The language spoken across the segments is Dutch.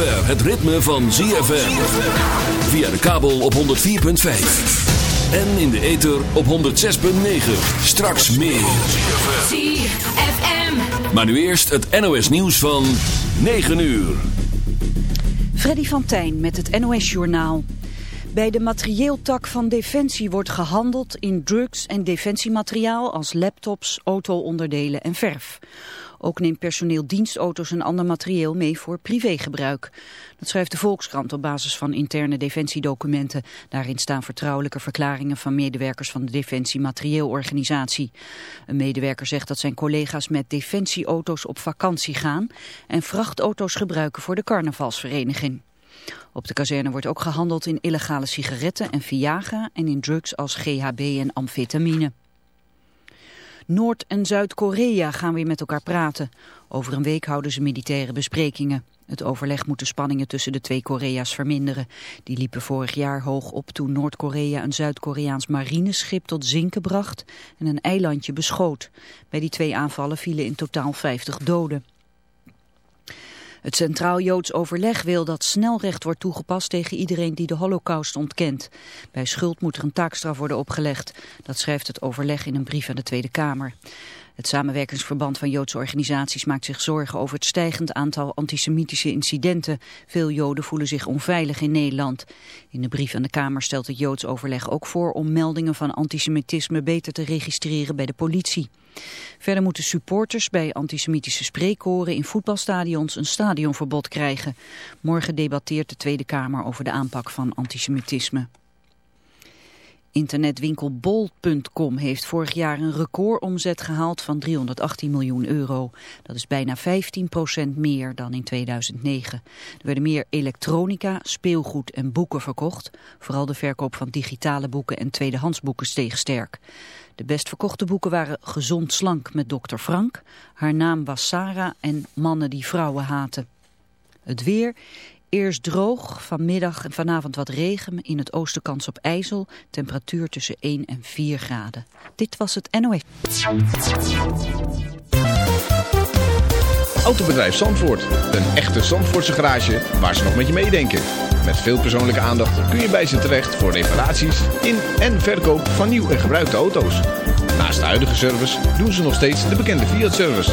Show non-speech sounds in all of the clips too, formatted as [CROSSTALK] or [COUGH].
zover het ritme van ZFM. Via de kabel op 104.5. En in de ether op 106.9. Straks meer. ZFM. Maar nu eerst het NOS nieuws van 9 uur. Freddy van Tijn met het NOS-journaal. Bij de materieeltak van Defensie wordt gehandeld in drugs en defensiemateriaal als laptops, auto-onderdelen en verf. Ook neemt personeel dienstauto's en ander materieel mee voor privégebruik. Dat schrijft de Volkskrant op basis van interne defensiedocumenten. Daarin staan vertrouwelijke verklaringen van medewerkers van de Defensie Materieelorganisatie. Een medewerker zegt dat zijn collega's met defensieauto's op vakantie gaan en vrachtauto's gebruiken voor de carnavalsvereniging. Op de kazerne wordt ook gehandeld in illegale sigaretten en Viagra en in drugs als GHB en amfetamine. Noord- en Zuid-Korea gaan weer met elkaar praten. Over een week houden ze militaire besprekingen. Het overleg moet de spanningen tussen de twee Korea's verminderen. Die liepen vorig jaar hoog op toen Noord-Korea een Zuid-Koreaans marineschip tot zinken bracht en een eilandje beschoot. Bij die twee aanvallen vielen in totaal 50 doden. Het Centraal Joods Overleg wil dat snelrecht wordt toegepast tegen iedereen die de holocaust ontkent. Bij schuld moet er een taakstraf worden opgelegd. Dat schrijft het overleg in een brief aan de Tweede Kamer. Het samenwerkingsverband van Joodse organisaties maakt zich zorgen over het stijgend aantal antisemitische incidenten. Veel Joden voelen zich onveilig in Nederland. In de brief aan de Kamer stelt het Joods overleg ook voor om meldingen van antisemitisme beter te registreren bij de politie. Verder moeten supporters bij antisemitische spreekkoren in voetbalstadions een stadionverbod krijgen. Morgen debatteert de Tweede Kamer over de aanpak van antisemitisme. Internetwinkel bol.com heeft vorig jaar een recordomzet gehaald van 318 miljoen euro. Dat is bijna 15% meer dan in 2009. Er werden meer elektronica, speelgoed en boeken verkocht. Vooral de verkoop van digitale boeken en tweedehandsboeken steeg sterk. De best verkochte boeken waren Gezond Slank met Dr. Frank, Haar naam was Sarah en Mannen die vrouwen haten. Het weer... Eerst droog, vanmiddag en vanavond wat regen, in het oosten kans op ijzel, temperatuur tussen 1 en 4 graden. Dit was het NOS. Autobedrijf Zandvoort. Een echte Zandvoortse garage waar ze nog met je meedenken. Met veel persoonlijke aandacht kun je bij ze terecht voor reparaties in en verkoop van nieuw en gebruikte auto's. Naast de huidige service doen ze nog steeds de bekende Fiat-service.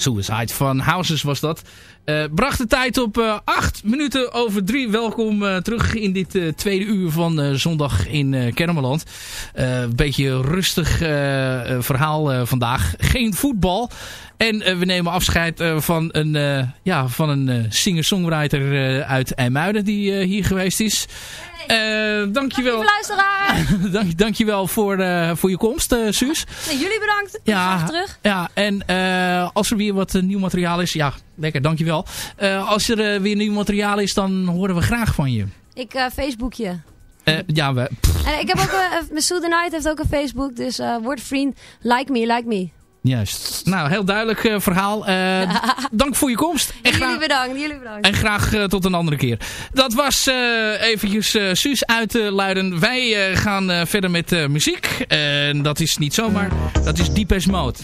Suicide van Houses was dat. Eh, bracht de tijd op eh 8 minuten over 3. Welkom eh, terug in dit tweede uur van zondag in Kermeland. Een beetje rustig verhaal vandaag. Geen voetbal. En we nemen afscheid van een, ja, van een singer-songwriter uit IJmuiden die hier geweest is. Eh dankjewel. luisteraar. [LAUGHS] Dank, dankjewel voor, eh, voor je komst, eh Suus. Nee, jullie bedankt. Ik Ja, terug. ja en eh, als er weer wat nieuw materiaal is, ja, lekker, dankjewel. Als er weer nieuw materiaal is, dan horen we graag van je. Ik Facebook je. Eh, ja, we, En ik heb ook, uh, Night heeft ook een Facebook, dus word vriend. Like me, like me. Juist. Nou, heel duidelijk eh, verhaal. Eh, [LAUGHS] dank voor je komst. En jullie bedankt, jullie bedankt. en graag eh, tot een andere keer. Dat was eventjes Suus uit Luiden. Wij gaan verder met muziek. En dat is niet zomaar, dat is Deepest Mode.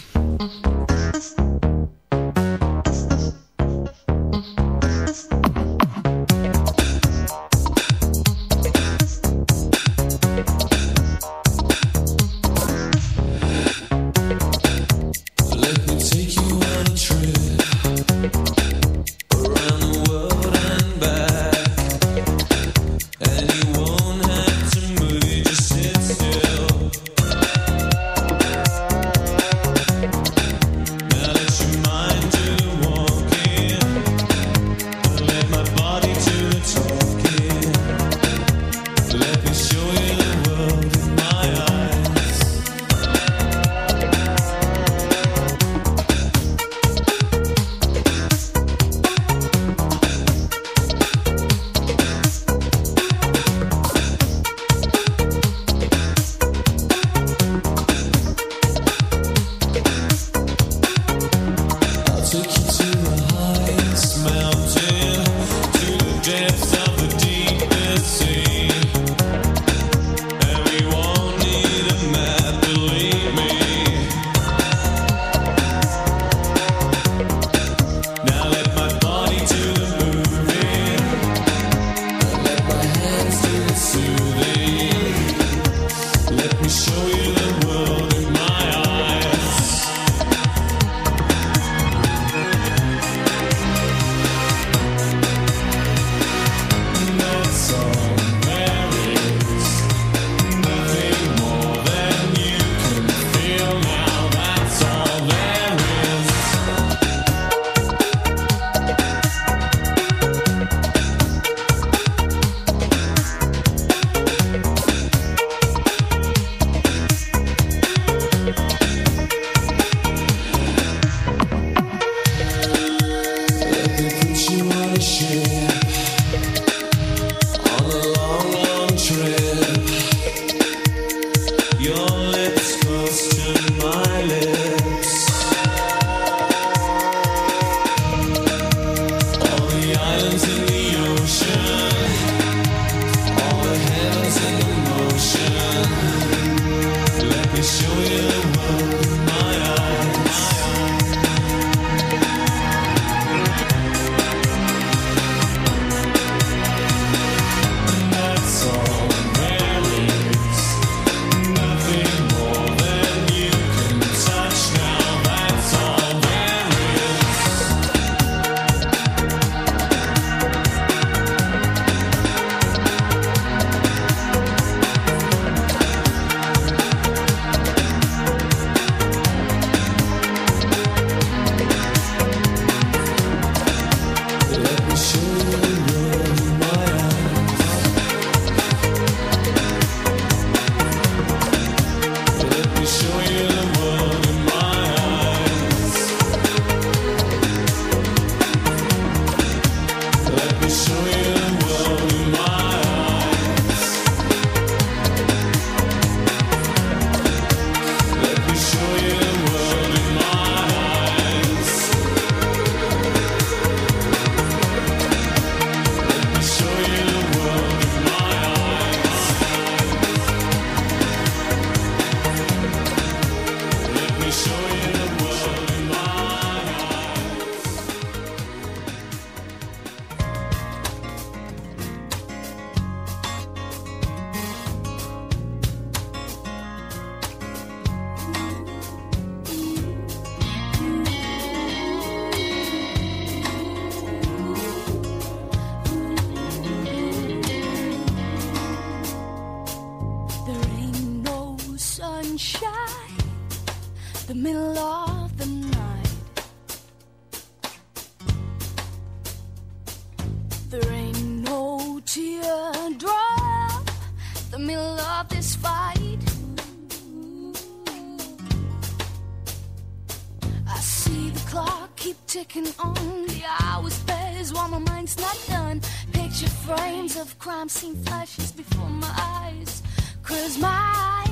Crime scene flashes before my eyes. Cause my eyelashes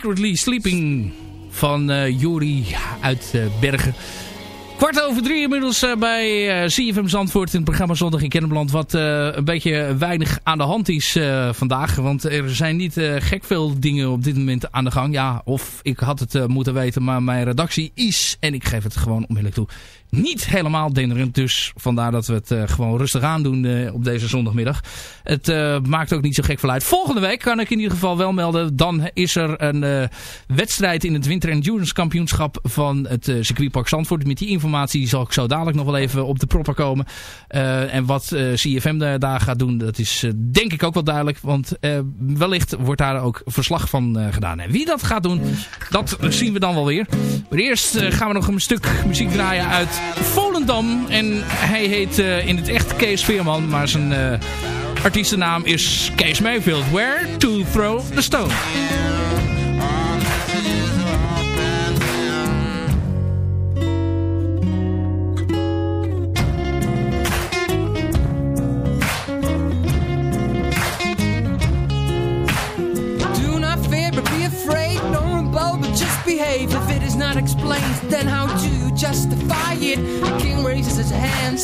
Secretly Sleeping van eh Juri uit eh, Bergen. Over drie inmiddels eh, bij eh, CFM Zandvoort in het programma Zondag in Kennemerland. Wat eh, een beetje weinig aan de hand is vandaag. Want er zijn niet gek veel dingen op dit moment aan de gang. Ja, of ik had het moeten weten, maar mijn redactie is, en ik geef het gewoon onmiddellijk toe, niet helemaal denderend. Dus vandaar dat we het gewoon rustig aan doen eh, op deze zondagmiddag. Het maakt ook niet zo gek veel uit. Volgende week kan ik in ieder geval wel melden. Dan is er een wedstrijd in het Winter Endurance Kampioenschap van het circuitpark Zandvoort. Met die informatie zal ik zo dadelijk nog wel even op de proppen komen. Eh, en wat eh, CFM da- daar gaat doen, dat is eh, denk ik ook wel duidelijk. Want wellicht wordt daar ook verslag van gedaan. En wie dat gaat doen, dat zien we dan wel weer. Maar eerst gaan we nog een stuk muziek draaien uit Volendam. En hij heet in het echt Kees Veerman, maar zijn artiestennaam is Kees Mayfield. Where to throw the stone.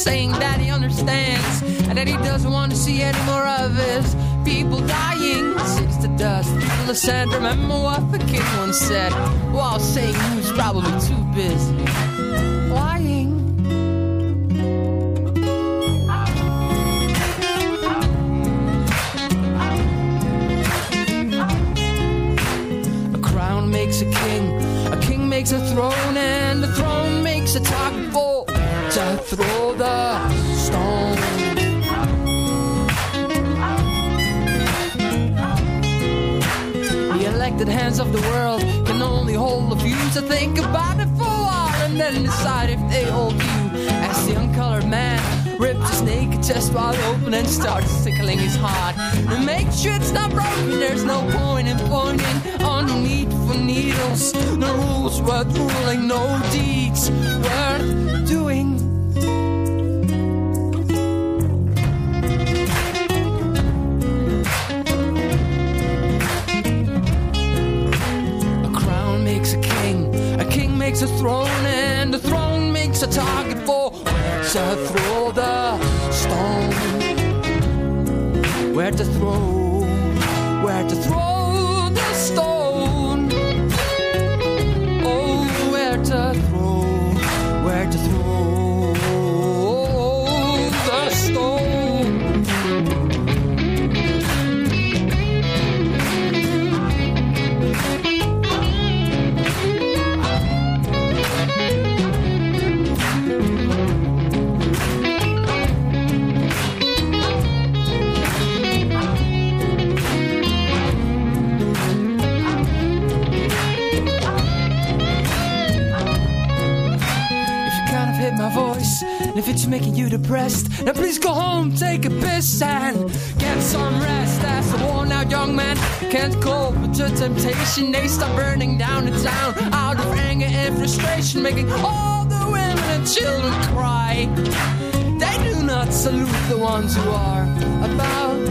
Saying that he understands and that he doesn't want to see any more of his people dying. Cities to dust, people sand. Remember what the kid once said while saying he was probably too busy lying. Rips his naked chest wide open and starts tickling his heart. And make sure it's not broken, there's no point in pointing on need for needles. No rules worth ruling, no deeds worth doing. Throw, now please go home, take a piss, and get some rest. As a worn out young man can't cope with the temptation, they start burning down the town out of anger and frustration, making all the women and children cry. They do not salute the ones who are about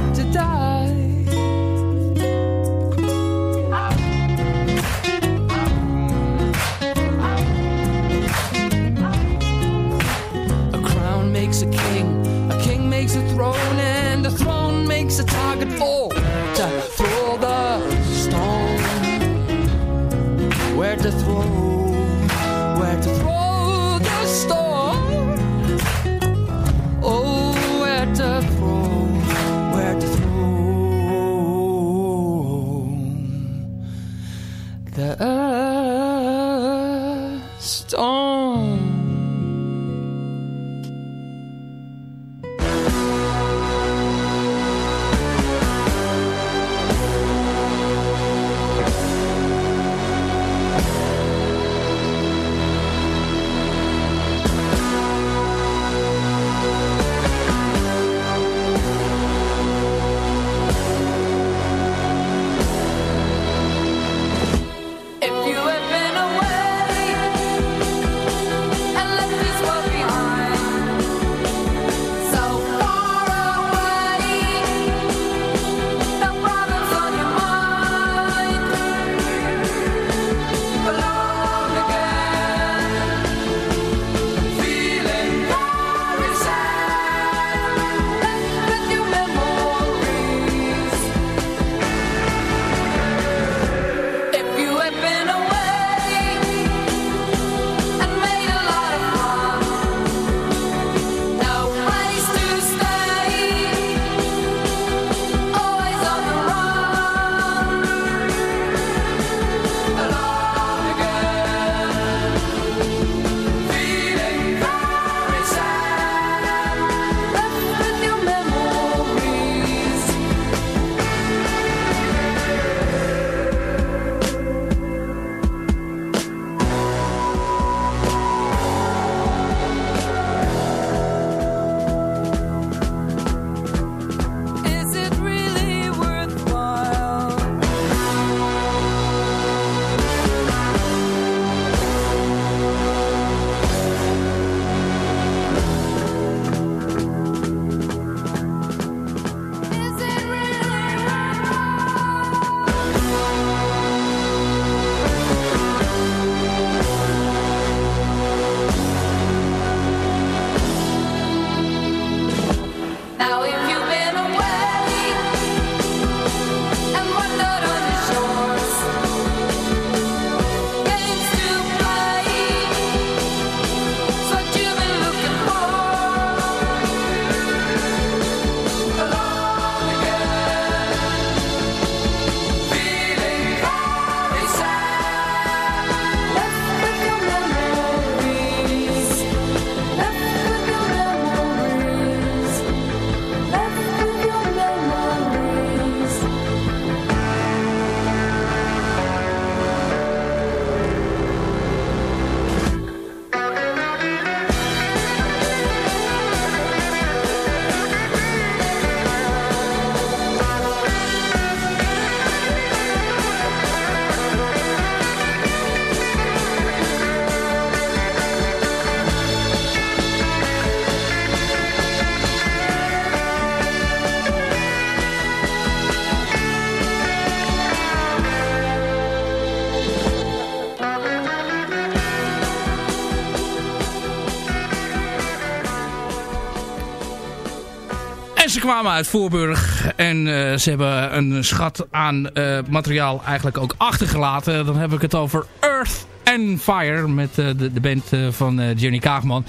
kwamen uit Voorburg en eh, ze hebben een schat aan eh, materiaal eigenlijk ook achtergelaten. Dan heb ik het over Earth and Fire met eh, de, de band van Jenny Kaagman.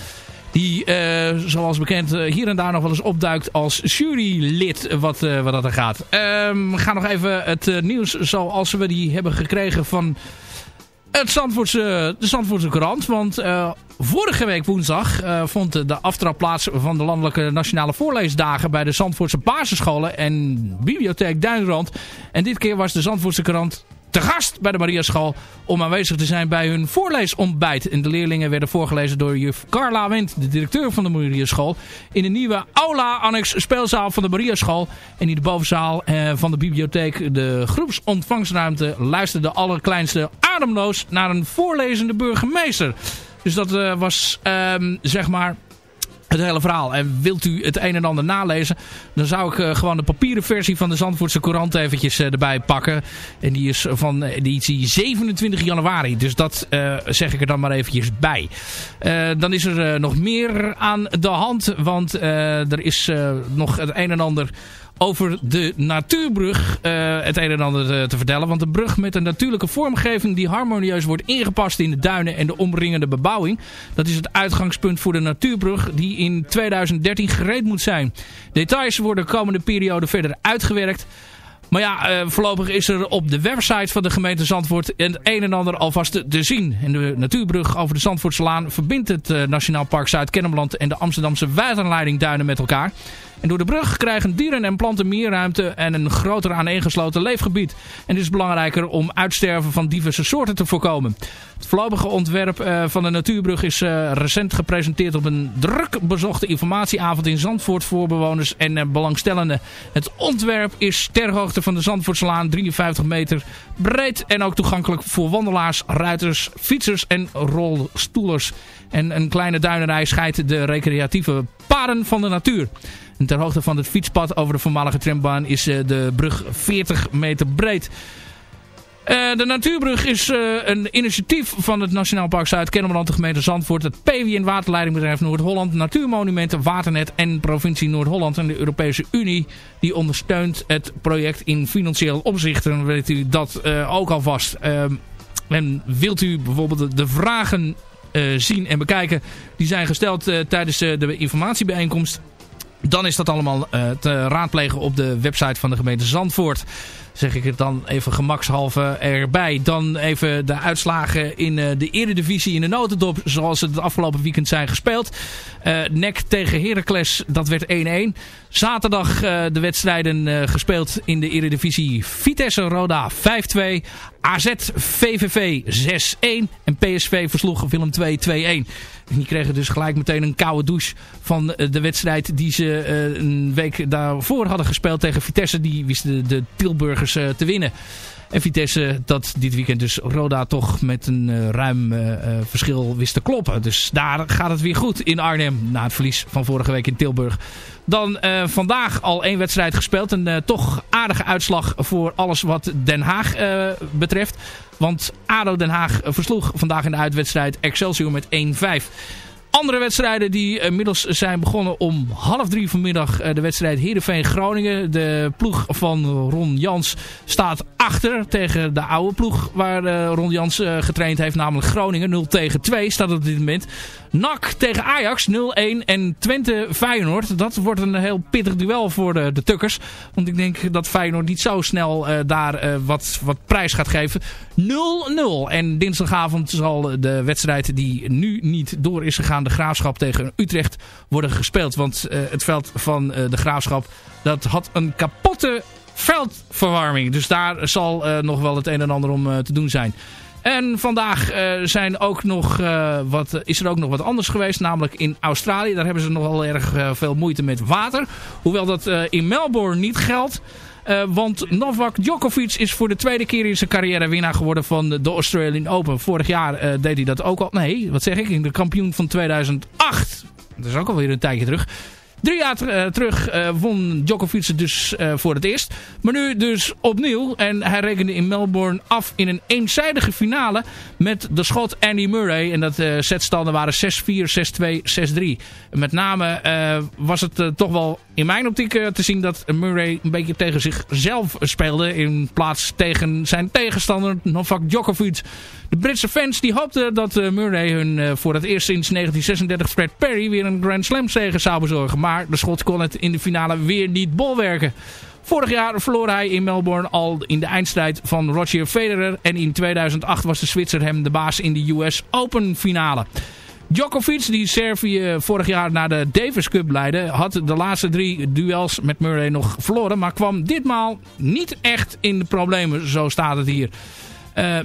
Die, zoals bekend, hier en daar nog wel eens opduikt als jurylid wat, wat dat er gaat. Ehm, we gaan nog even het nieuws zoals we die hebben gekregen van het Zandvoortse, de Zandvoortse krant. Want vorige week woensdag eh, vond de aftrap plaats van de landelijke nationale voorleesdagen bij de Zandvoortse basisscholen en bibliotheek Duinrand. En dit keer was de Zandvoortse krant te gast bij de Mariaschool om aanwezig te zijn bij hun voorleesontbijt. En de leerlingen werden voorgelezen door juf Carla Wendt, de directeur van de Mariaschool, in de nieuwe aula-annex speelzaal van de Mariaschool. En in de bovenzaal eh, van de bibliotheek, de groepsontvangstruimte, luisterde de allerkleinste ademloos naar een voorlezende burgemeester. Dus dat eh, was, ehm, zeg maar, het hele verhaal. En wilt u het een en ander nalezen, dan zou ik eh, gewoon de papieren versie van de Zandvoortse Courant eventjes eh, erbij pakken. En die is van uh, die editie 27 januari. Dus dat zeg ik er dan maar eventjes bij. Dan is er nog meer aan de hand, want er is nog het een en ander over de natuurbrug eh, het een en ander te, te vertellen. Want de brug met een natuurlijke vormgeving die harmonieus wordt ingepast in de duinen en de omringende bebouwing. Dat is het uitgangspunt voor de natuurbrug die in 2013 gereed moet zijn. Details worden de komende periode verder uitgewerkt. Maar ja, eh, voorlopig is er op de website van de gemeente Zandvoort het een en ander alvast te, zien. En de natuurbrug over de Zandvoortselaan verbindt het eh, Nationaal Park Zuid-Kennemerland en de Amsterdamse waterleiding Duinen met elkaar. En door de brug krijgen dieren en planten meer ruimte en een groter aaneengesloten leefgebied. En het is belangrijker om uitsterven van diverse soorten te voorkomen. Het voorlopige ontwerp eh, van de natuurbrug is eh, recent gepresenteerd op een druk bezochte informatieavond in Zandvoort voor bewoners en eh, belangstellenden. Het ontwerp is ter hoogte van de Zandvoortslaan 53 meter breed en ook toegankelijk voor wandelaars, ruiters, fietsers en rolstoelers. En een kleine duinerij scheidt de recreatieve paden van de natuur. Ter hoogte van het fietspad over de voormalige trambaan is eh, de brug 40 meter breed. Eh, de Natuurbrug is eh, een initiatief van het Nationaal Park Zuid-Kennemerland, de gemeente Zandvoort, het PWN Waterleidingbedrijf Noord-Holland, Natuurmonumenten, Waternet en provincie Noord-Holland en de Europese Unie. Die ondersteunt het project in financieel opzicht. Dan weet u dat ook alvast. Ehm, en wilt u bijvoorbeeld de, vragen zien en bekijken die zijn gesteld tijdens de informatiebijeenkomst dan is dat allemaal eh, te raadplegen op de website van de gemeente Zandvoort. Zeg ik het dan even gemakshalve erbij. Dan even de uitslagen in eh, de eredivisie in de notendop. Zoals het afgelopen weekend zijn gespeeld. Eh NEC tegen Heracles, dat werd 1-1. Zaterdag eh, de wedstrijden gespeeld in de eredivisie. Vitesse Roda 5-2. AZ VVV 6-1. En PSV versloeg Willem 2 2-1. En die kregen dus gelijk meteen een koude douche van de wedstrijd die ze een week daarvoor hadden gespeeld tegen Vitesse. Die wisten de Tilburgers eh, te winnen. En Vitesse dat dit weekend dus Roda toch met een eh, ruim eh, verschil wist te kloppen. Dus daar gaat het weer goed in Arnhem na het verlies van vorige week in Tilburg. Dan vandaag al één wedstrijd gespeeld. Een toch aardige uitslag voor alles wat Den Haag betreft. Want ADO Den Haag versloeg vandaag in de uitwedstrijd Excelsior met 1-5. Andere wedstrijden die inmiddels zijn begonnen om half drie vanmiddag. eh, De wedstrijd Heerenveen-Groningen. De ploeg van Ron Jans staat achter tegen de oude ploeg waar eh, Ron Jans eh, getraind heeft. Namelijk Groningen 0 tegen 2 staat op dit moment. NAC tegen Ajax 0-1 en Twente Feyenoord. Dat wordt een heel pittig duel voor de, de Tukkers. Want ik denk dat Feyenoord niet zo snel eh, daar eh, wat, wat prijs gaat geven. 0-0. En dinsdagavond zal de wedstrijd die nu niet door is gegaan, de Graafschap tegen Utrecht, worden gespeeld. Want eh, het veld van de Graafschap, dat had een kapotte veldverwarming. Dus daar zal nog wel het een en ander om te doen zijn. En vandaag eh, zijn ook nog, eh, wat, is er ook nog wat anders geweest. Namelijk in Australië. Daar hebben ze nogal erg eh, veel moeite met water. Hoewel dat in Melbourne niet geldt. Want Novak Djokovic is voor de tweede keer in zijn carrière winnaar geworden van de Australian Open. Vorig jaar deed hij dat ook al. Nee, wat zeg ik? De kampioen van 2008. Dat is ook alweer een tijdje terug. Drie jaar eh, terug eh, won Djokovic dus eh, voor het eerst. Maar nu dus opnieuw. En hij rekende in Melbourne af in een eenzijdige finale met de schot Andy Murray. En dat setstanden waren 6-4, 6-2, 6-3. En Met name was het toch wel in mijn optiek te zien dat Murray een beetje tegen zichzelf speelde. In plaats tegen zijn tegenstander Novak Djokovic. De Britse fans die hoopten dat eh, Murray hun eh, voor het eerst sinds 1936 Fred Perry weer een Grand Slam zege zou bezorgen. Maar de Schot kon het in de finale weer niet bolwerken. Vorig jaar verloor hij in Melbourne al in de eindstrijd van Roger Federer. En in 2008 was de Zwitser hem de baas in de US Open finale. Djokovic, die Servië vorig jaar naar de Davis Cup leidde, had de laatste drie duels met Murray nog verloren. Maar kwam ditmaal niet echt in de problemen, zo staat het hier. Eh,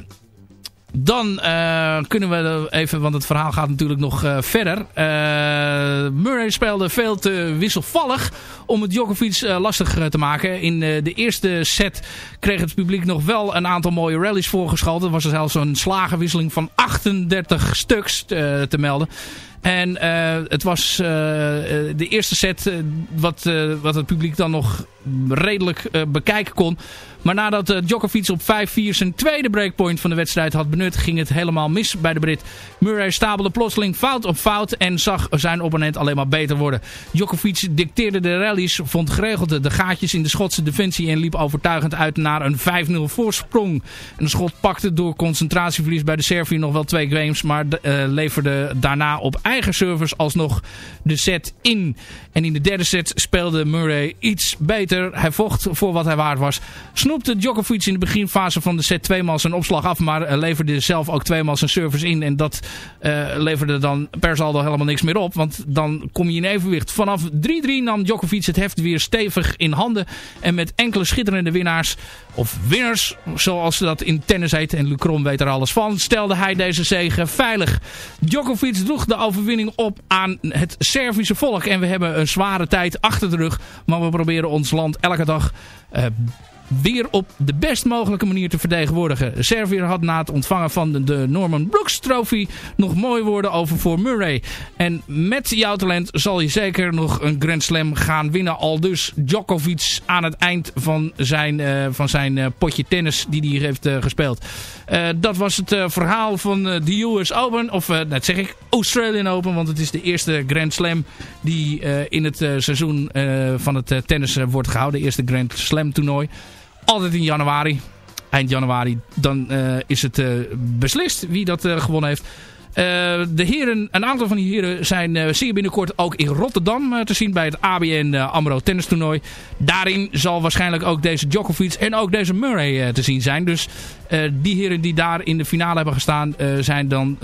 dan eh, kunnen we even, want het verhaal gaat natuurlijk nog eh, verder. Eh, Murray speelde veel te wisselvallig om het Djokovic lastig te maken. In de eerste set kreeg het publiek nog wel een aantal mooie rallies voorgeschald. Er was zelfs een slagenwisseling van 38 stuks te melden. En eh, het was eh, eh, de eerste set wat, wat het publiek dan nog redelijk bekijken kon. Maar nadat Djokovic op 5-4 zijn tweede breakpoint van de wedstrijd had benut, ging het helemaal mis bij de Brit. Murray stapelde plotseling fout op fout en zag zijn opponent alleen maar beter worden. Djokovic dicteerde de rallies, vond geregeld de gaatjes in de Schotse defensie en liep overtuigend uit naar een 5-0 voorsprong. En de Schot pakte door concentratieverlies bij de Servië nog wel twee games, maar leverde daarna op eigen service alsnog de set in. En in de derde set speelde Murray iets beter. Hij vocht voor wat hij waard was. Snoepte Djokovic in de beginfase van de set tweemaal zijn opslag af. Maar eh, leverde zelf ook tweemaal zijn service in. En dat eh, leverde dan per saldo helemaal niks meer op. Want dan kom je in evenwicht. Vanaf 3-3 nam Djokovic het heft weer stevig in handen. En met enkele schitterende winnaars. Of winners, zoals ze dat in tennis heet. En Lucron weet er alles van. Stelde hij deze zege veilig. Djokovic droeg de overwinning op aan het Servische volk. En we hebben een zware tijd achter de rug. Maar we proberen ons land elke dag eh, weer op de best mogelijke manier te vertegenwoordigen. Servië had na het ontvangen van de, Norman Brooks Trophy nog mooi woorden over voor Murray. En met jouw talent zal je zeker nog een Grand Slam gaan winnen. Al dus Djokovic aan het eind van zijn, eh, van zijn eh, potje tennis die hij heeft eh, gespeeld. Dat was het verhaal van de US Open. Of dat zeg ik Australian Open. Want het is de eerste Grand Slam die in het seizoen van het tennis wordt gehouden. De eerste Grand Slam toernooi. Altijd in januari. Eind januari. Dan eh, is het eh, beslist wie dat eh, gewonnen heeft. De heren, een aantal van die heren zijn zeer binnenkort ook in Rotterdam te zien bij het ABN AMRO tennistoernooi. Daarin zal waarschijnlijk ook deze Djokovic en ook deze Murray te zien zijn. Dus die heren die daar in de finale hebben gestaan zijn dan,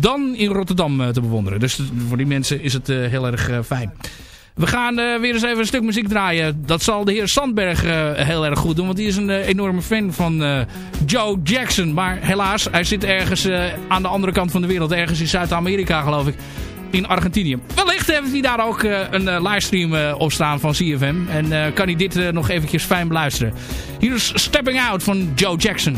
dan in Rotterdam te bewonderen. Dus voor die mensen is het heel erg fijn. We gaan eh, weer eens even een stuk muziek draaien. Dat zal de heer Sandberg eh, heel erg goed doen. Want die is een eh, enorme fan van Joe Jackson. Maar helaas, hij zit ergens aan de andere kant van de wereld. Ergens in Zuid-Amerika geloof ik. In Argentinië. Wellicht heeft hij daar ook een livestream op staan van CFM. En kan hij dit nog eventjes fijn beluisteren. Hier is Stepping Out van Joe Jackson.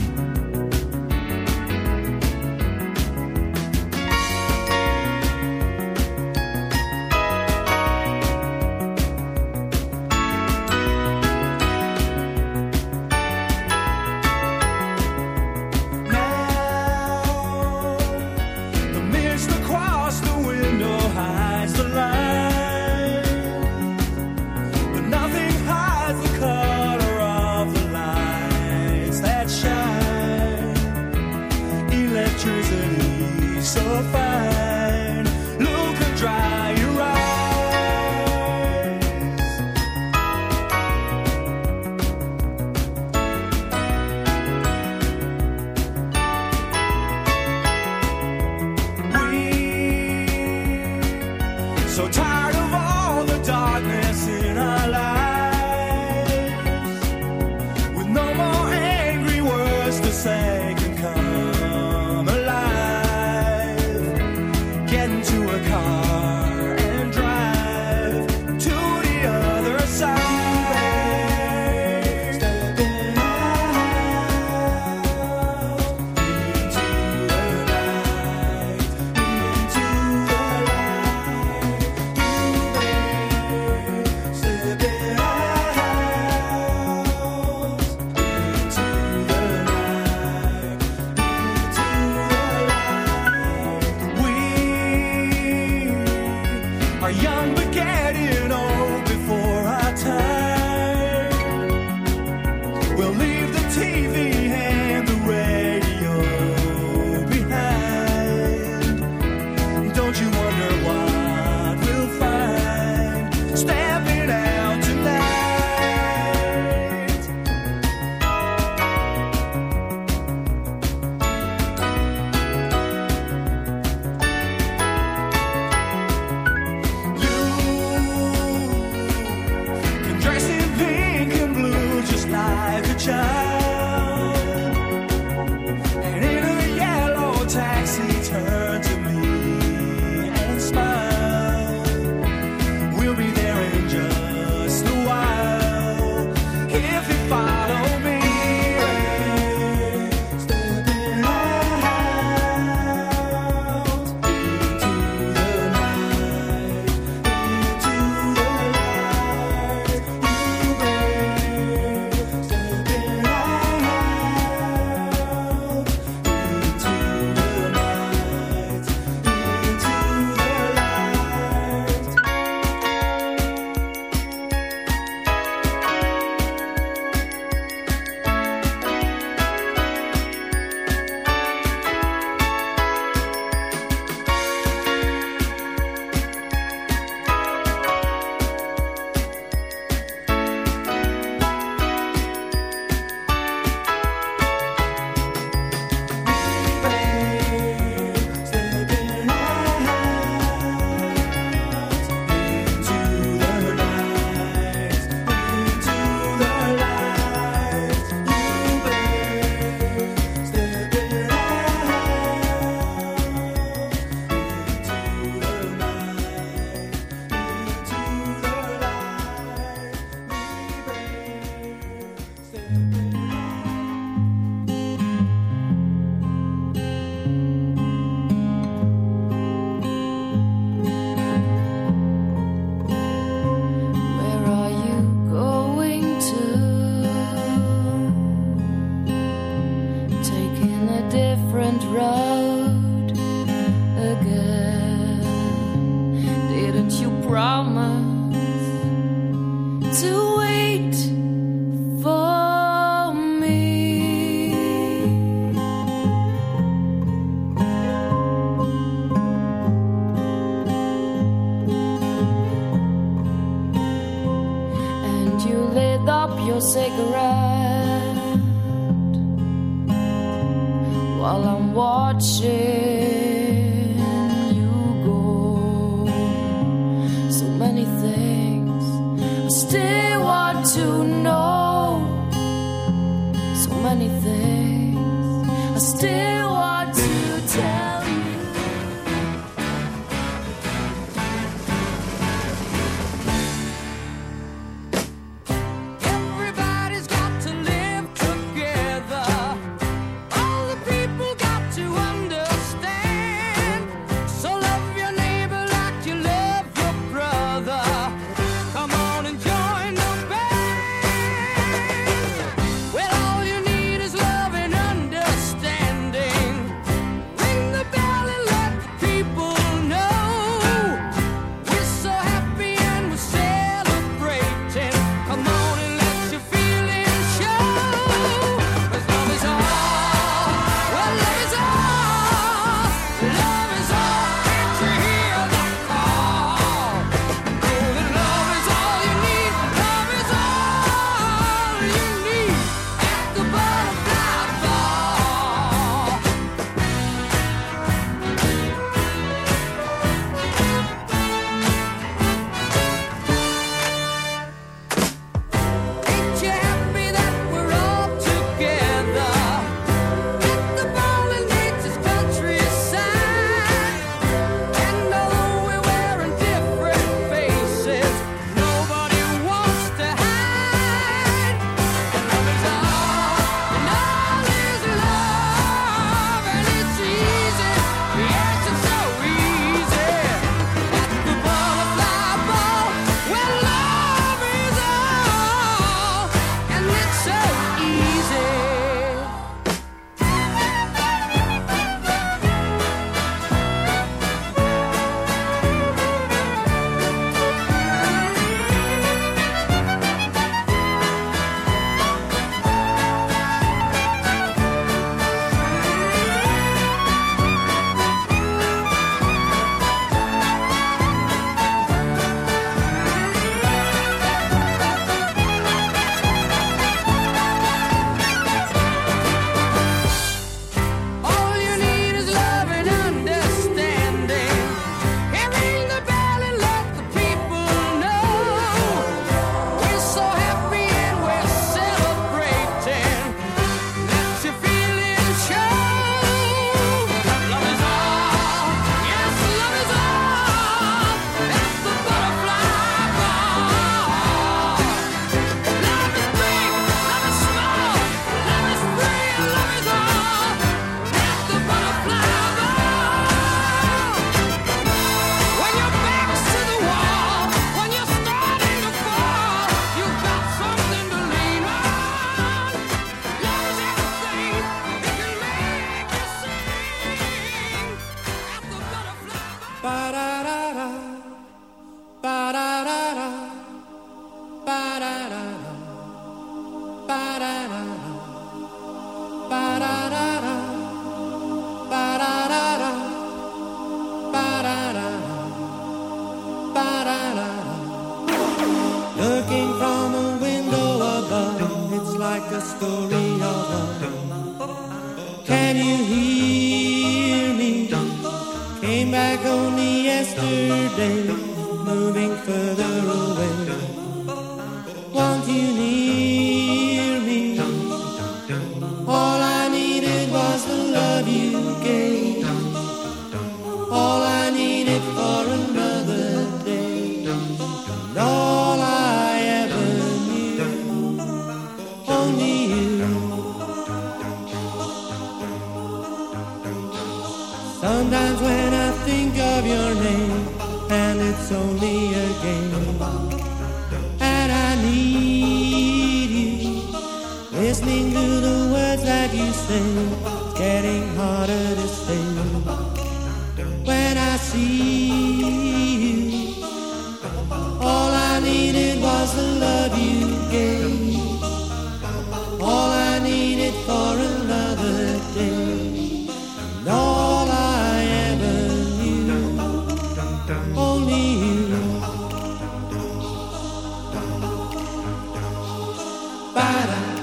para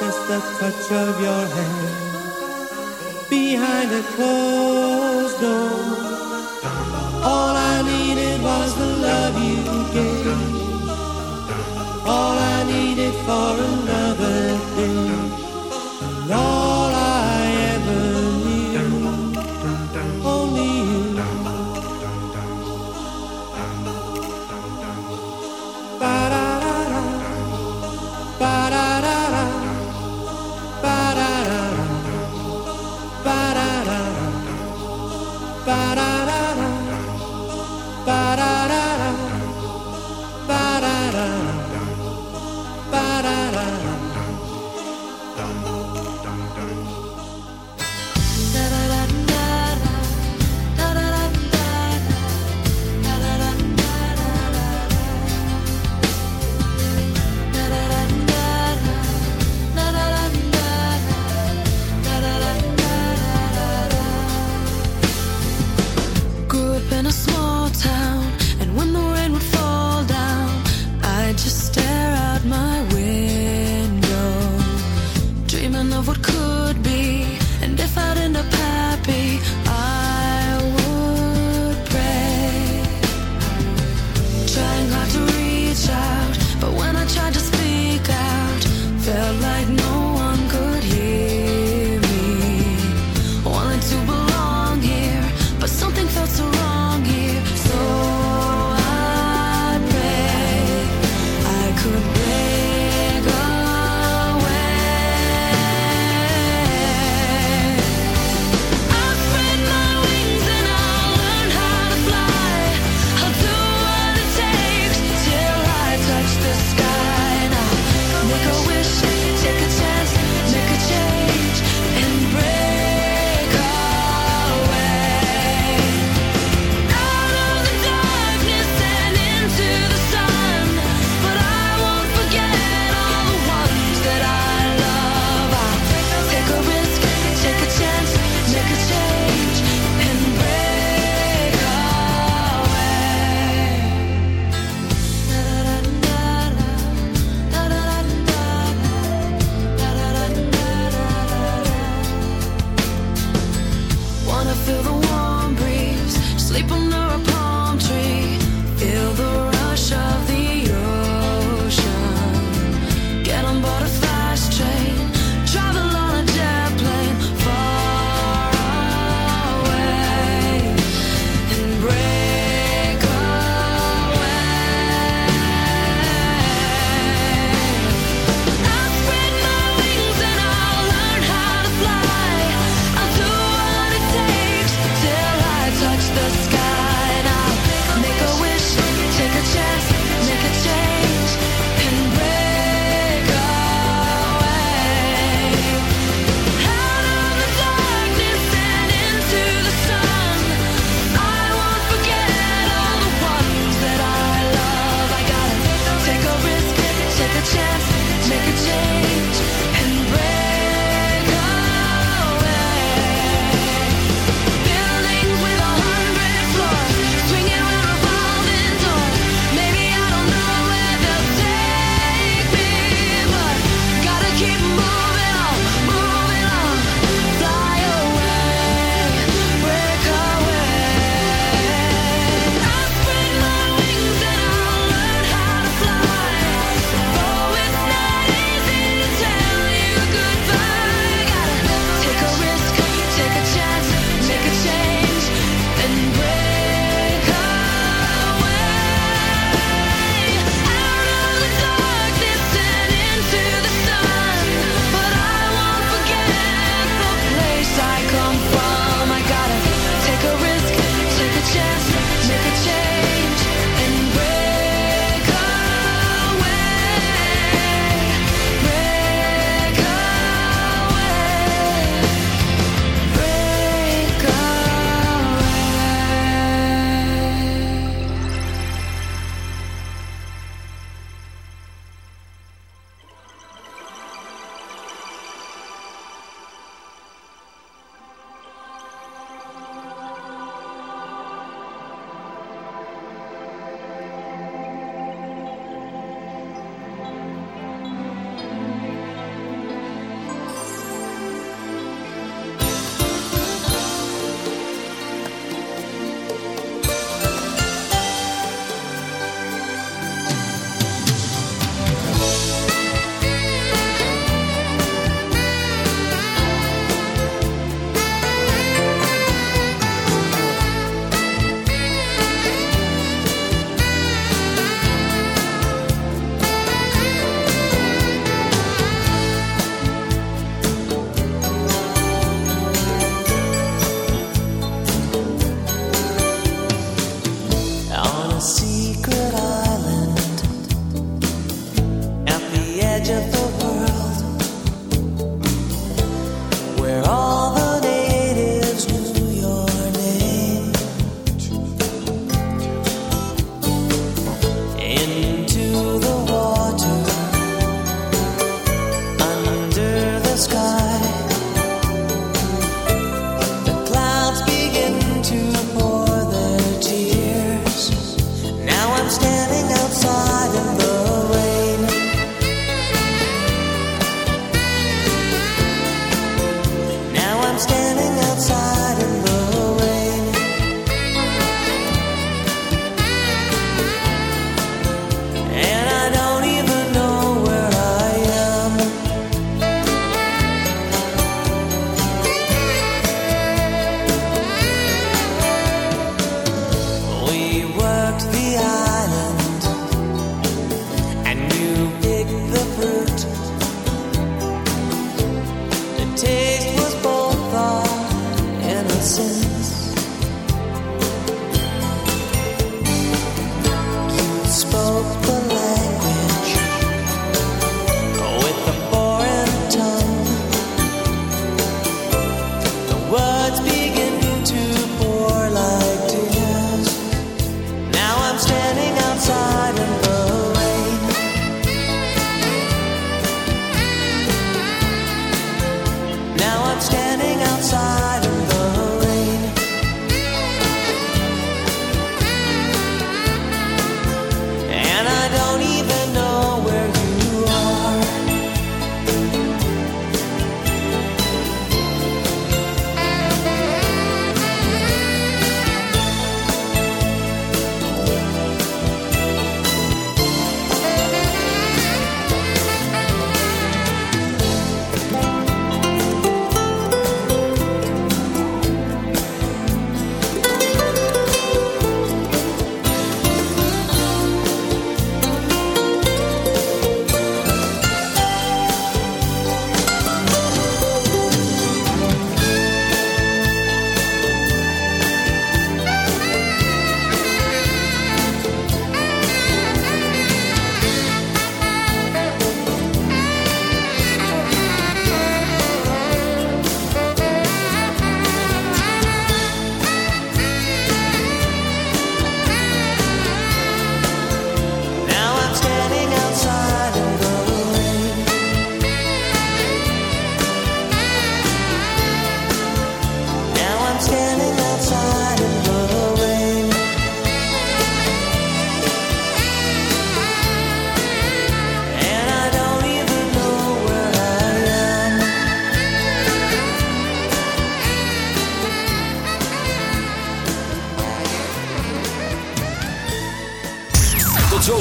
just the touch of your hand behind a closed door. All I needed was the love you gave. All I needed for another day.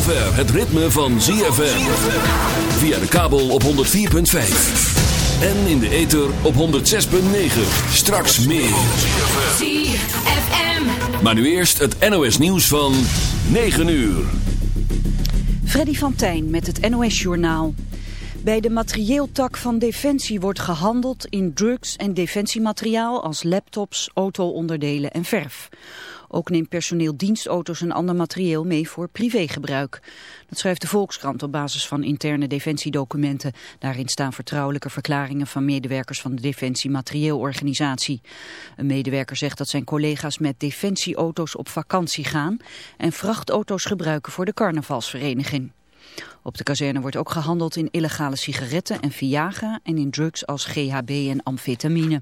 Zover het ritme van ZFM. Via de kabel op 104.5. En in de ether op 106.9. Straks meer. ZFM. Maar nu eerst het NOS nieuws van 9 uur. Freddy van Tijn met het NOS-journaal. Bij de materieeltak van Defensie wordt gehandeld in drugs en defensiemateriaal als laptops, auto-onderdelen en verf. Ook neemt personeel dienstauto's en ander materieel mee voor privégebruik. Dat schrijft de Volkskrant op basis van interne defensiedocumenten. Daarin staan vertrouwelijke verklaringen van medewerkers van de Defensie Materieelorganisatie. Een medewerker zegt dat zijn collega's met defensieauto's op vakantie gaan en vrachtauto's gebruiken voor de carnavalsvereniging. Op de kazerne wordt ook gehandeld in illegale sigaretten en Viagra en in drugs als GHB en amfetamine.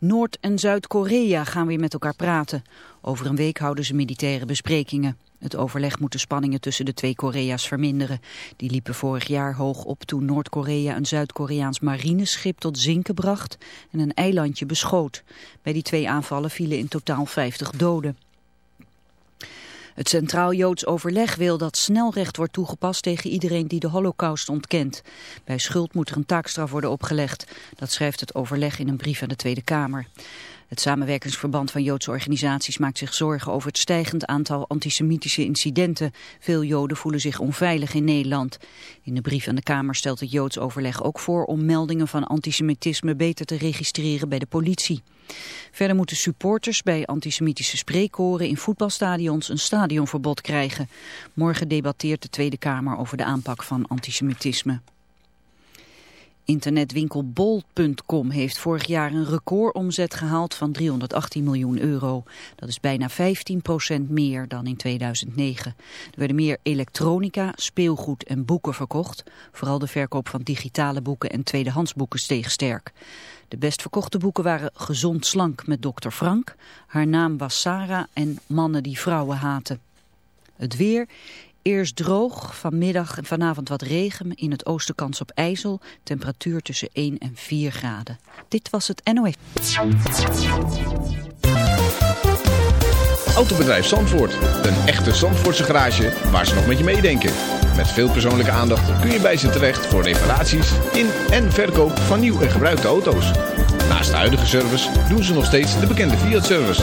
Noord- en Zuid-Korea gaan weer met elkaar praten. Over een week houden ze militaire besprekingen. Het overleg moet de spanningen tussen de twee Korea's verminderen. Die liepen vorig jaar hoog op toen Noord-Korea een Zuid-Koreaans marineschip tot zinken bracht en een eilandje beschoot. Bij die twee aanvallen vielen in totaal 50 doden. Het Centraal Joods Overleg wil dat snelrecht wordt toegepast tegen iedereen die de holocaust ontkent. Bij schuld moet er een taakstraf worden opgelegd. Dat schrijft het overleg in een brief aan de Tweede Kamer. Het samenwerkingsverband van Joodse organisaties maakt zich zorgen over het stijgend aantal antisemitische incidenten. Veel Joden voelen zich onveilig in Nederland. In de brief aan de Kamer stelt het Joods overleg ook voor om meldingen van antisemitisme beter te registreren bij de politie. Verder moeten supporters bij antisemitische spreekkoren in voetbalstadions een stadionverbod krijgen. Morgen debatteert de Tweede Kamer over de aanpak van antisemitisme. Internetwinkel Bol.com heeft vorig jaar een recordomzet gehaald van 318 miljoen euro. Dat is bijna 15% meer dan in 2009. Er werden meer elektronica, speelgoed en boeken verkocht. Vooral de verkoop van digitale boeken en tweedehandsboeken steeg sterk. De best verkochte boeken waren Gezond Slank met Dr. Frank, Haar naam was Sarah en Mannen die vrouwen haten. Het weer... Eerst droog, vanmiddag en vanavond wat regen, in het oosten kans op ijzel, temperatuur tussen 1 en 4 graden. Dit was het NOS. Autobedrijf Zandvoort. Een echte Zandvoortse garage waar ze nog met je meedenken. Met veel persoonlijke aandacht kun je bij ze terecht voor reparaties in en verkoop van nieuw en gebruikte auto's. Naast de huidige service doen ze nog steeds de bekende Fiat-service.